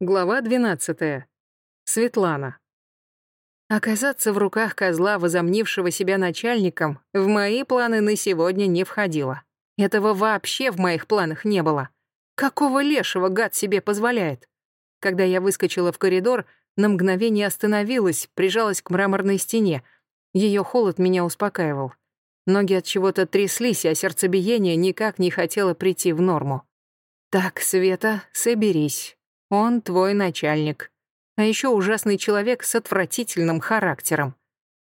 Глава 12. Светлана. Оказаться в руках козла, возомнившего себя начальником, в мои планы на сегодня не входило. Этого вообще в моих планах не было. Какого лешего гад себе позволяет? Когда я выскочила в коридор, на мгновение остановилась, прижалась к мраморной стене. Ее холод меня успокаивал. Ноги от чего-то тряслись, а сердцебиение никак не хотело прийти в норму. «Так, Света, соберись. Он твой начальник. А еще ужасный человек с отвратительным характером.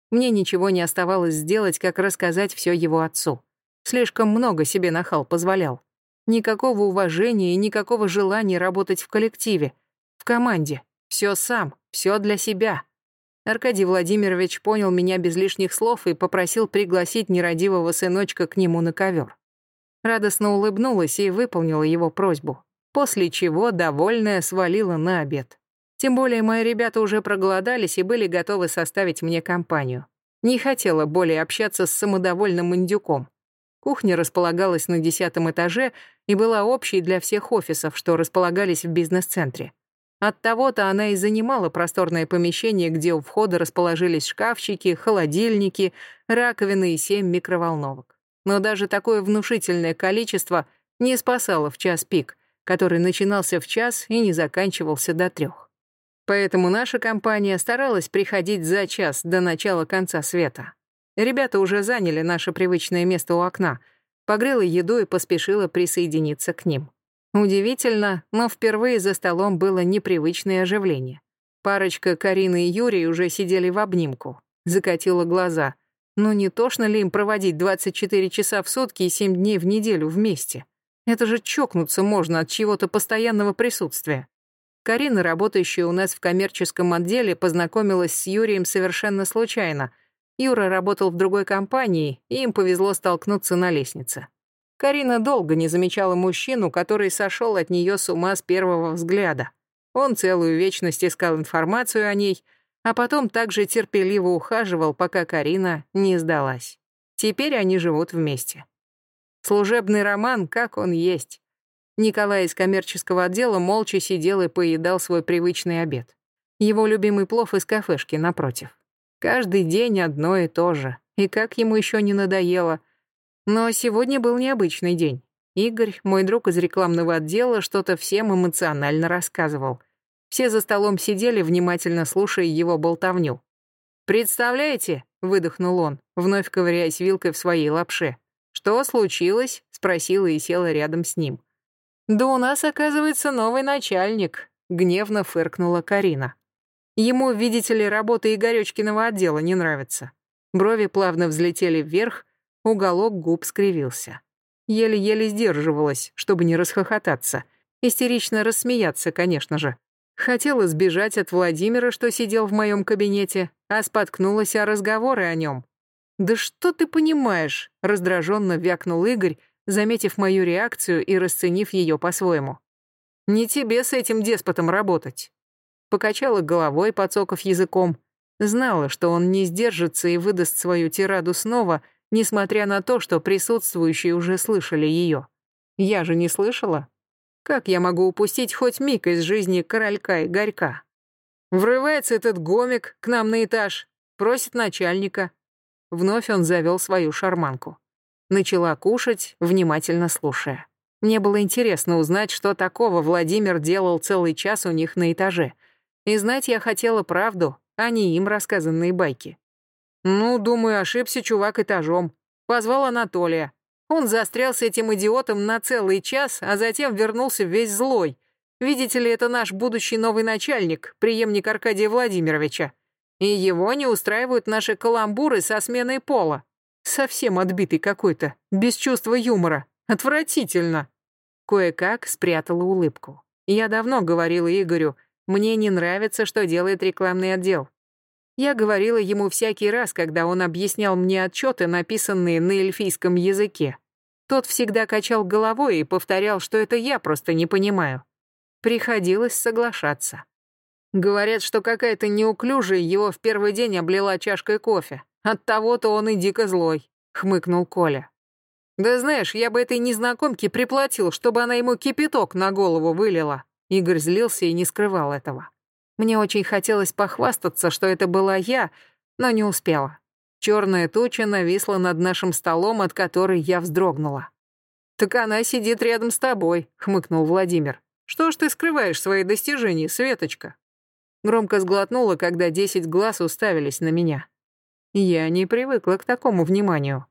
Мне ничего не оставалось сделать, как рассказать все его отцу. Слишком много себе нахал позволял. Никакого уважения и никакого желания работать в коллективе, в команде. Все сам, все для себя. Аркадий Владимирович понял меня без лишних слов и попросил пригласить нерадивого сыночка к нему на ковер. Радостно улыбнулась и выполнила его просьбу после чего, довольная, свалила на обед. Тем более мои ребята уже проголодались и были готовы составить мне компанию. Не хотела более общаться с самодовольным индюком. Кухня располагалась на десятом этаже и была общей для всех офисов, что располагались в бизнес-центре. Оттого-то она и занимала просторное помещение, где у входа расположились шкафчики, холодильники, раковины и семь микроволновок. Но даже такое внушительное количество не спасало в час пик — который начинался в час и не заканчивался до трех. Поэтому наша компания старалась приходить за час до начала конца света. Ребята уже заняли наше привычное место у окна, погрела еду и поспешила присоединиться к ним. Удивительно, но впервые за столом было непривычное оживление. Парочка Карины и Юрий уже сидели в обнимку. Закатила глаза. Ну не тошно ли им проводить 24 часа в сутки и 7 дней в неделю вместе? Это же чокнуться можно от чего-то постоянного присутствия. Карина, работающая у нас в коммерческом отделе, познакомилась с Юрием совершенно случайно. Юра работал в другой компании, и им повезло столкнуться на лестнице. Карина долго не замечала мужчину, который сошел от нее с ума с первого взгляда. Он целую вечность искал информацию о ней, а потом также терпеливо ухаживал, пока Карина не сдалась. Теперь они живут вместе. Служебный роман, как он есть. Николай из коммерческого отдела молча сидел и поедал свой привычный обед. Его любимый плов из кафешки напротив. Каждый день одно и то же. И как ему еще не надоело. Но сегодня был необычный день. Игорь, мой друг из рекламного отдела, что-то всем эмоционально рассказывал. Все за столом сидели, внимательно слушая его болтовню. «Представляете?» — выдохнул он, вновь ковыряясь вилкой в своей лапше. «Что случилось?» — спросила и села рядом с ним. «Да у нас, оказывается, новый начальник», — гневно фыркнула Карина. Ему, видите ли, работа Игорёчкиного отдела не нравится. Брови плавно взлетели вверх, уголок губ скривился. Еле-еле сдерживалась, чтобы не расхохотаться. Истерично рассмеяться, конечно же. Хотела сбежать от Владимира, что сидел в моем кабинете, а споткнулась о разговоры о нем. «Да что ты понимаешь?» — раздраженно вякнул Игорь, заметив мою реакцию и расценив ее по-своему. «Не тебе с этим деспотом работать». Покачала головой, подсоков языком. Знала, что он не сдержится и выдаст свою тираду снова, несмотря на то, что присутствующие уже слышали ее. Я же не слышала. Как я могу упустить хоть миг из жизни королька и горька? Врывается этот гомик к нам на этаж, просит начальника, Вновь он завел свою шарманку. Начала кушать, внимательно слушая. Мне было интересно узнать, что такого Владимир делал целый час у них на этаже. И знать я хотела правду, а не им рассказанные байки. Ну, думаю, ошибся чувак этажом. Позвал Анатолия. Он застрял с этим идиотом на целый час, а затем вернулся весь злой. Видите ли, это наш будущий новый начальник, преемник Аркадия Владимировича. И его не устраивают наши каламбуры со сменой пола. Совсем отбитый какой-то, без чувства юмора. Отвратительно. Кое-как спрятала улыбку. Я давно говорила Игорю, мне не нравится, что делает рекламный отдел. Я говорила ему всякий раз, когда он объяснял мне отчеты, написанные на эльфийском языке. Тот всегда качал головой и повторял, что это я просто не понимаю. Приходилось соглашаться. Говорят, что какая-то неуклюжая его в первый день облила чашкой кофе. От того-то он и дико злой», — хмыкнул Коля. «Да знаешь, я бы этой незнакомке приплатил, чтобы она ему кипяток на голову вылила. Игорь злился и не скрывал этого. Мне очень хотелось похвастаться, что это была я, но не успела. Черная туча нависла над нашим столом, от которой я вздрогнула. «Так она сидит рядом с тобой», — хмыкнул Владимир. «Что ж ты скрываешь свои достижения, Светочка?» Громко сглотнула, когда десять глаз уставились на меня. Я не привыкла к такому вниманию.